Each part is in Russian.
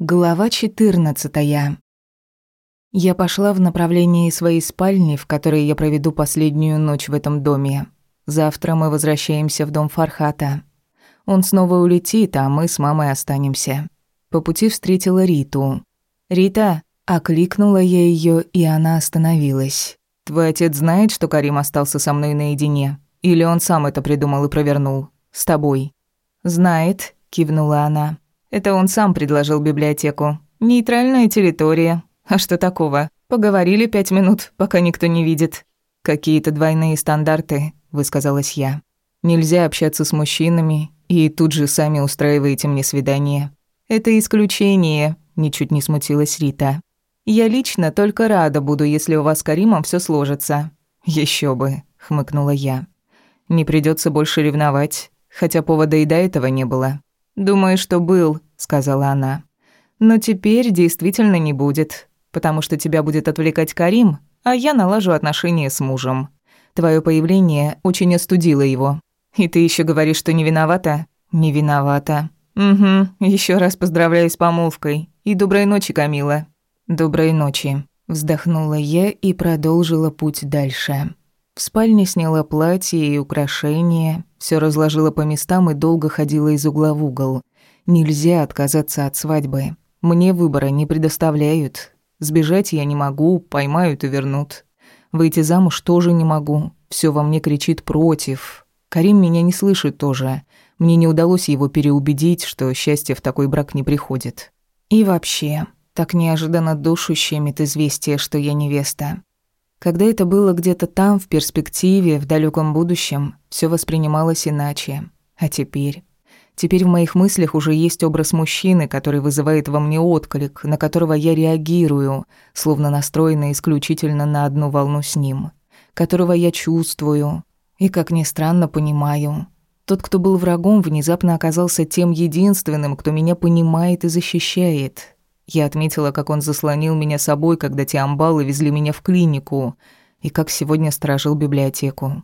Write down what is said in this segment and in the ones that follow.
Глава 14. Я пошла в направлении своей спальни, в которой я проведу последнюю ночь в этом доме. Завтра мы возвращаемся в дом Фархата. Он снова улетит, а мы с мамой останемся. По пути встретила Риту. «Рита!» – окликнула я ее, и она остановилась. «Твой отец знает, что Карим остался со мной наедине? Или он сам это придумал и провернул? С тобой?» «Знает», – кивнула она. Это он сам предложил библиотеку. Нейтральная территория. А что такого? Поговорили пять минут, пока никто не видит. Какие-то двойные стандарты, высказалась я. Нельзя общаться с мужчинами, и тут же сами устраиваете мне свидание. Это исключение, ничуть не смутилась Рита. Я лично только рада буду, если у вас с Каримом всё сложится. Еще бы, хмыкнула я. Не придется больше ревновать, хотя повода и до этого не было. «Думаю, что был», — сказала она. «Но теперь действительно не будет, потому что тебя будет отвлекать Карим, а я налажу отношения с мужем. Твое появление очень остудило его. И ты еще говоришь, что не виновата?» «Не виновата». «Угу, еще раз поздравляю с помолвкой. И доброй ночи, Камила». «Доброй ночи», — вздохнула я и продолжила путь дальше. В спальне сняла платье и украшения, все разложила по местам и долго ходила из угла в угол. Нельзя отказаться от свадьбы. Мне выбора не предоставляют. Сбежать я не могу, поймают и вернут. Выйти замуж тоже не могу. Все во мне кричит против. Карим меня не слышит тоже. Мне не удалось его переубедить, что счастье в такой брак не приходит. И вообще, так неожиданно душу щемит известие, что я невеста. Когда это было где-то там, в перспективе, в далеком будущем, все воспринималось иначе. А теперь? Теперь в моих мыслях уже есть образ мужчины, который вызывает во мне отклик, на которого я реагирую, словно настроена исключительно на одну волну с ним, которого я чувствую и, как ни странно, понимаю. Тот, кто был врагом, внезапно оказался тем единственным, кто меня понимает и защищает. Я отметила, как он заслонил меня собой, когда те амбалы везли меня в клинику, и как сегодня сторожил библиотеку.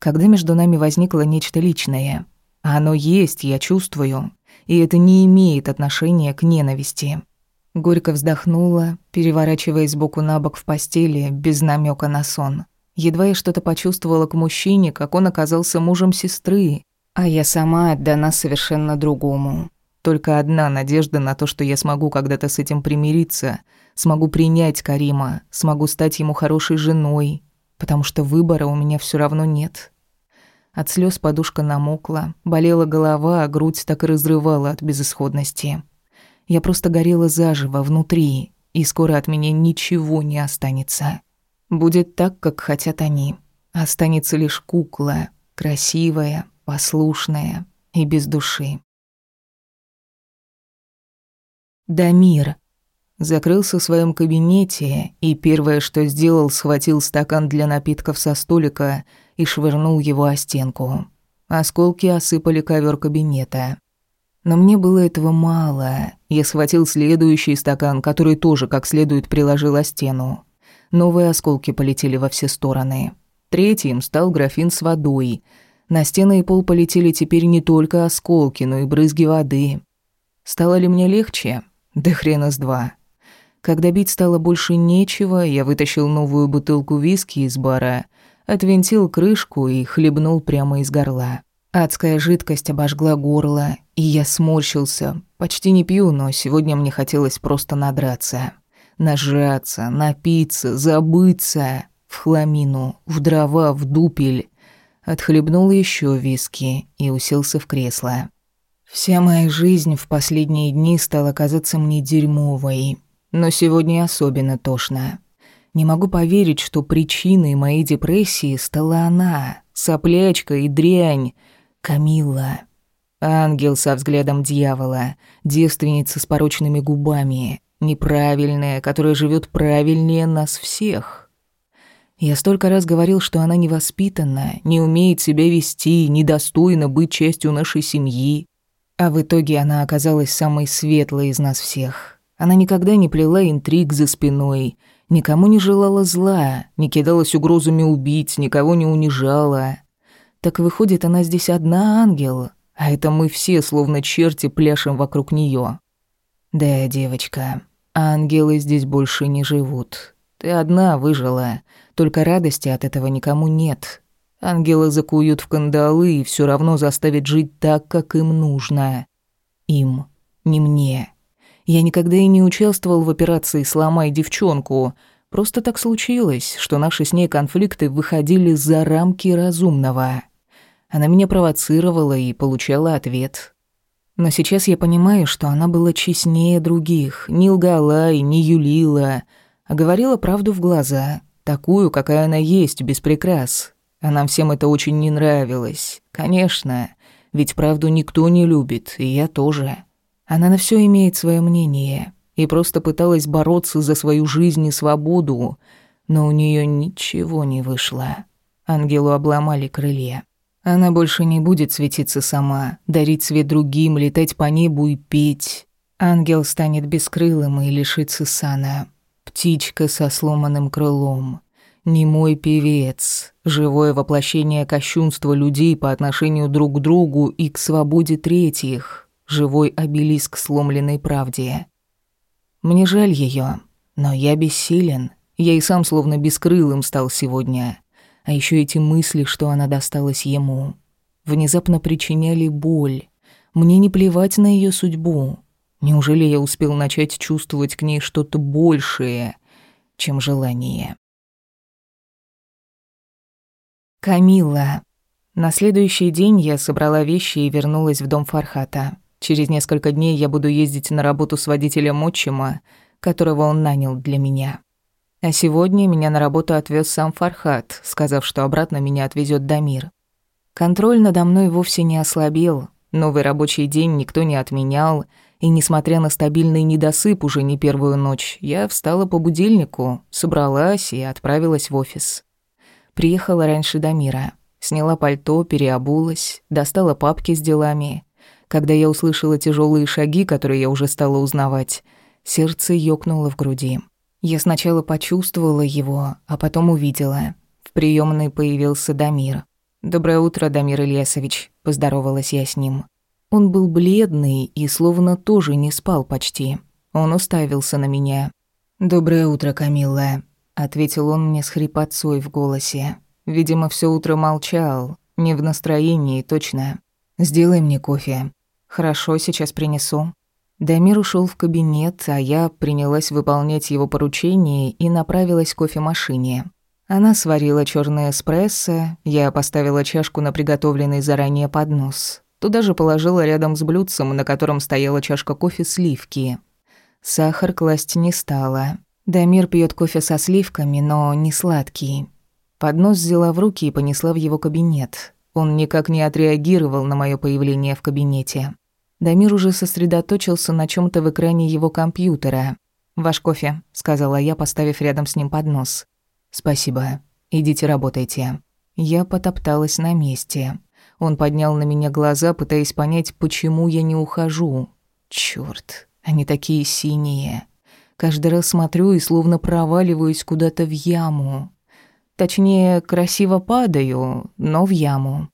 Когда между нами возникло нечто личное. А оно есть, я чувствую, и это не имеет отношения к ненависти. Горько вздохнула, переворачиваясь боку на бок в постели, без намека на сон. Едва я что-то почувствовала к мужчине, как он оказался мужем сестры, а я сама отдана совершенно другому. Только одна надежда на то, что я смогу когда-то с этим примириться, смогу принять Карима, смогу стать ему хорошей женой, потому что выбора у меня все равно нет. От слез подушка намокла, болела голова, а грудь так и разрывала от безысходности. Я просто горела заживо внутри, и скоро от меня ничего не останется. Будет так, как хотят они. Останется лишь кукла, красивая, послушная и без души. Дамир. Закрылся в своем кабинете и первое, что сделал, схватил стакан для напитков со столика и швырнул его о стенку. Осколки осыпали ковер кабинета. Но мне было этого мало. Я схватил следующий стакан, который тоже как следует приложил о стену. Новые осколки полетели во все стороны. Третьим стал графин с водой. На стены и пол полетели теперь не только осколки, но и брызги воды. Стало ли мне легче? Да хрена с два. Когда бить стало больше нечего, я вытащил новую бутылку виски из бара, отвинтил крышку и хлебнул прямо из горла. Адская жидкость обожгла горло, и я сморщился. Почти не пью, но сегодня мне хотелось просто надраться. Нажраться, напиться, забыться. В хламину, в дрова, в дупель. Отхлебнул еще виски и уселся в кресло. Вся моя жизнь в последние дни стала казаться мне дерьмовой, но сегодня особенно тошно. Не могу поверить, что причиной моей депрессии стала она, соплячка и дрянь, Камила. Ангел со взглядом дьявола, девственница с порочными губами, неправильная, которая живет правильнее нас всех. Я столько раз говорил, что она невоспитанна, не умеет себя вести, недостойна быть частью нашей семьи. А в итоге она оказалась самой светлой из нас всех. Она никогда не плела интриг за спиной, никому не желала зла, не кидалась угрозами убить, никого не унижала. Так выходит, она здесь одна ангел, а это мы все, словно черти, пляшем вокруг нее. Да, девочка, ангелы здесь больше не живут. Ты одна выжила, только радости от этого никому нет. Ангелы закуют в кандалы и все равно заставят жить так, как им нужно. Им, не мне. Я никогда и не участвовал в операции «Сломай девчонку», Просто так случилось, что наши с ней конфликты выходили за рамки разумного. Она меня провоцировала и получала ответ. Но сейчас я понимаю, что она была честнее других, не лгала и не юлила, а говорила правду в глаза, такую, какая она есть, без прикрас. А нам всем это очень не нравилось. Конечно, ведь правду никто не любит, и я тоже. Она на все имеет свое мнение, и просто пыталась бороться за свою жизнь и свободу, но у нее ничего не вышло. Ангелу обломали крылья. Она больше не будет светиться сама, дарить свет другим, летать по небу и петь. Ангел станет бескрылым и лишится сана. Птичка со сломанным крылом. Немой певец, живое воплощение кощунства людей по отношению друг к другу и к свободе третьих, живой обелиск сломленной правде. Мне жаль ее, но я бессилен. Я и сам словно бескрылым стал сегодня. А еще эти мысли, что она досталась ему, внезапно причиняли боль. Мне не плевать на ее судьбу. Неужели я успел начать чувствовать к ней что-то большее, чем желание? Камила. На следующий день я собрала вещи и вернулась в дом Фархата. Через несколько дней я буду ездить на работу с водителем отчима, которого он нанял для меня. А сегодня меня на работу отвез сам Фархат, сказав, что обратно меня отвезет Дамир. Контроль надо мной вовсе не ослабел. Новый рабочий день никто не отменял, и несмотря на стабильный недосып уже не первую ночь, я встала по будильнику, собралась и отправилась в офис. Приехала раньше Дамира, сняла пальто, переобулась, достала папки с делами когда я услышала тяжелые шаги, которые я уже стала узнавать, сердце ёкнуло в груди. Я сначала почувствовала его, а потом увидела. В приемной появился Дамир. «Доброе утро, Дамир Ильясович», – поздоровалась я с ним. Он был бледный и словно тоже не спал почти. Он уставился на меня. «Доброе утро, Камилла», – ответил он мне с хрипотцой в голосе. Видимо, все утро молчал, не в настроении точно. «Сделай мне кофе». «Хорошо, сейчас принесу». Дамир ушел в кабинет, а я принялась выполнять его поручение и направилась к кофемашине. Она сварила черный эспрессо, я поставила чашку на приготовленный заранее поднос. Туда же положила рядом с блюдцем, на котором стояла чашка кофе сливки. Сахар класть не стала. Дамир пьет кофе со сливками, но не сладкий. Поднос взяла в руки и понесла в его кабинет. Он никак не отреагировал на мое появление в кабинете. Дамир уже сосредоточился на чем то в экране его компьютера. «Ваш кофе», — сказала я, поставив рядом с ним поднос. «Спасибо. Идите работайте». Я потопталась на месте. Он поднял на меня глаза, пытаясь понять, почему я не ухожу. Чёрт, они такие синие. Каждый раз смотрю и словно проваливаюсь куда-то в яму. Точнее, красиво падаю, но в яму.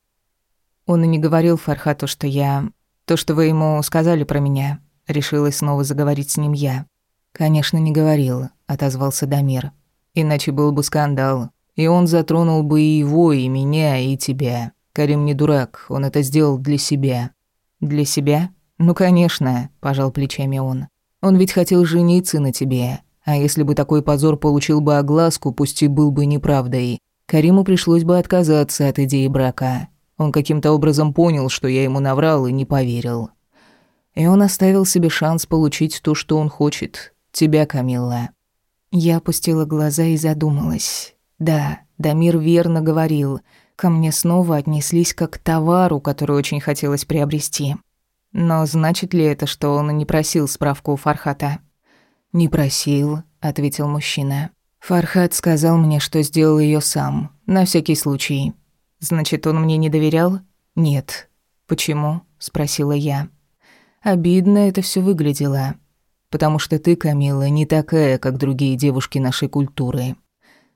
Он и не говорил Фархату, что я... То, что вы ему сказали про меня, решилась снова заговорить с ним я. Конечно, не говорил, отозвался Дамир. Иначе был бы скандал. И он затронул бы и его, и меня, и тебя. Карим не дурак, он это сделал для себя. Для себя? Ну, конечно, пожал плечами он. Он ведь хотел жениться на тебе, а если бы такой позор получил бы огласку, пусть и был бы неправдой, Кариму пришлось бы отказаться от идеи брака. Он каким-то образом понял, что я ему наврал и не поверил. И он оставил себе шанс получить то, что он хочет. Тебя, Камилла. Я опустила глаза и задумалась. Да, Дамир верно говорил. Ко мне снова отнеслись как к товару, который очень хотелось приобрести. Но значит ли это, что он не просил справку у Фархата? «Не просил», — ответил мужчина. «Фархат сказал мне, что сделал ее сам, на всякий случай». «Значит, он мне не доверял?» «Нет». «Почему?» — спросила я. Обидно это все выглядело. «Потому что ты, Камила, не такая, как другие девушки нашей культуры.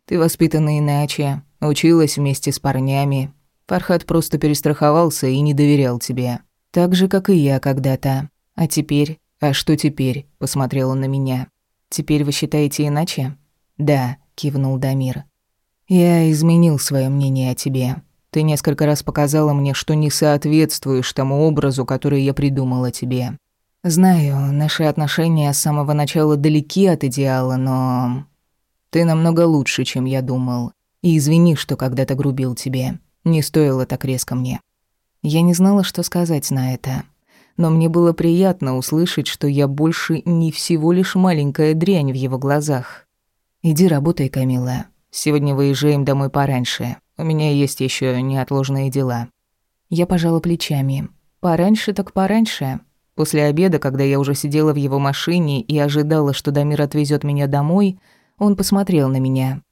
Ты воспитана иначе, училась вместе с парнями. Фархат просто перестраховался и не доверял тебе. Так же, как и я когда-то. А теперь «А что теперь?» – посмотрел он на меня. «Теперь вы считаете иначе?» «Да», – кивнул Дамир. «Я изменил свое мнение о тебе. Ты несколько раз показала мне, что не соответствуешь тому образу, который я придумал о тебе. Знаю, наши отношения с самого начала далеки от идеала, но... Ты намного лучше, чем я думал. И извини, что когда-то грубил тебе. Не стоило так резко мне. Я не знала, что сказать на это. Но мне было приятно услышать, что я больше не всего лишь маленькая дрянь в его глазах. «Иди работай, Камила. Сегодня выезжаем домой пораньше. У меня есть еще неотложные дела». Я пожала плечами. «Пораньше так пораньше». После обеда, когда я уже сидела в его машине и ожидала, что Дамир отвезет меня домой, он посмотрел на меня.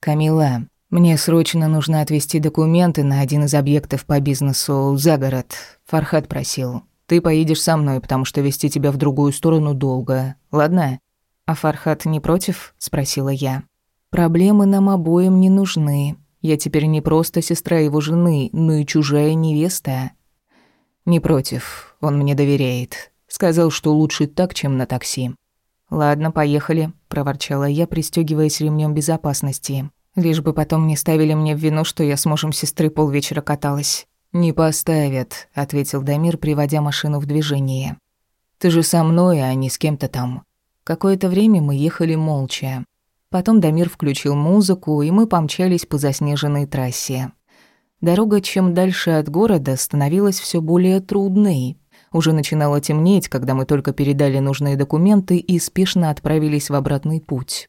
«Камила, мне срочно нужно отвезти документы на один из объектов по бизнесу за город. Фархат просил. Ты поедешь со мной, потому что вести тебя в другую сторону долго. Ладно?» «А Фархат не против?» – спросила я. «Проблемы нам обоим не нужны. Я теперь не просто сестра его жены, но и чужая невеста». «Не против. Он мне доверяет. Сказал, что лучше так, чем на такси». «Ладно, поехали», – проворчала я, пристёгиваясь ремнем безопасности. Лишь бы потом не ставили мне в вину, что я с мужем сестры полвечера каталась. «Не поставят», – ответил Дамир, приводя машину в движение. «Ты же со мной, а не с кем-то там». Какое-то время мы ехали молча. Потом Дамир включил музыку, и мы помчались по заснеженной трассе. Дорога чем дальше от города становилась все более трудной. Уже начинало темнеть, когда мы только передали нужные документы и спешно отправились в обратный путь.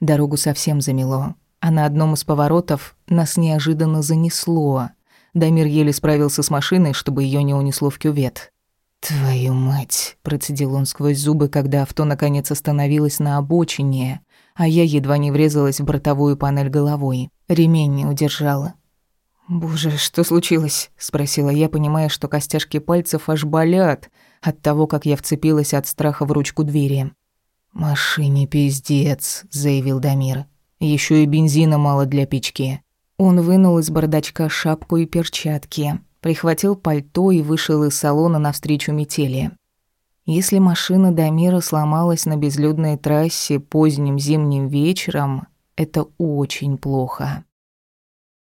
Дорогу совсем замело, а на одном из поворотов нас неожиданно занесло. Дамир еле справился с машиной, чтобы ее не унесло в кювет. «Твою мать!» – процедил он сквозь зубы, когда авто наконец остановилось на обочине, а я едва не врезалась в бортовую панель головой. Ремень не удержала. «Боже, что случилось?» – спросила я, понимая, что костяшки пальцев аж болят от того, как я вцепилась от страха в ручку двери. «Машине пиздец», – заявил Дамир. Еще и бензина мало для печки». Он вынул из бардачка шапку и перчатки, прихватил пальто и вышел из салона навстречу метели. Если машина Дамира сломалась на безлюдной трассе поздним зимним вечером, это очень плохо.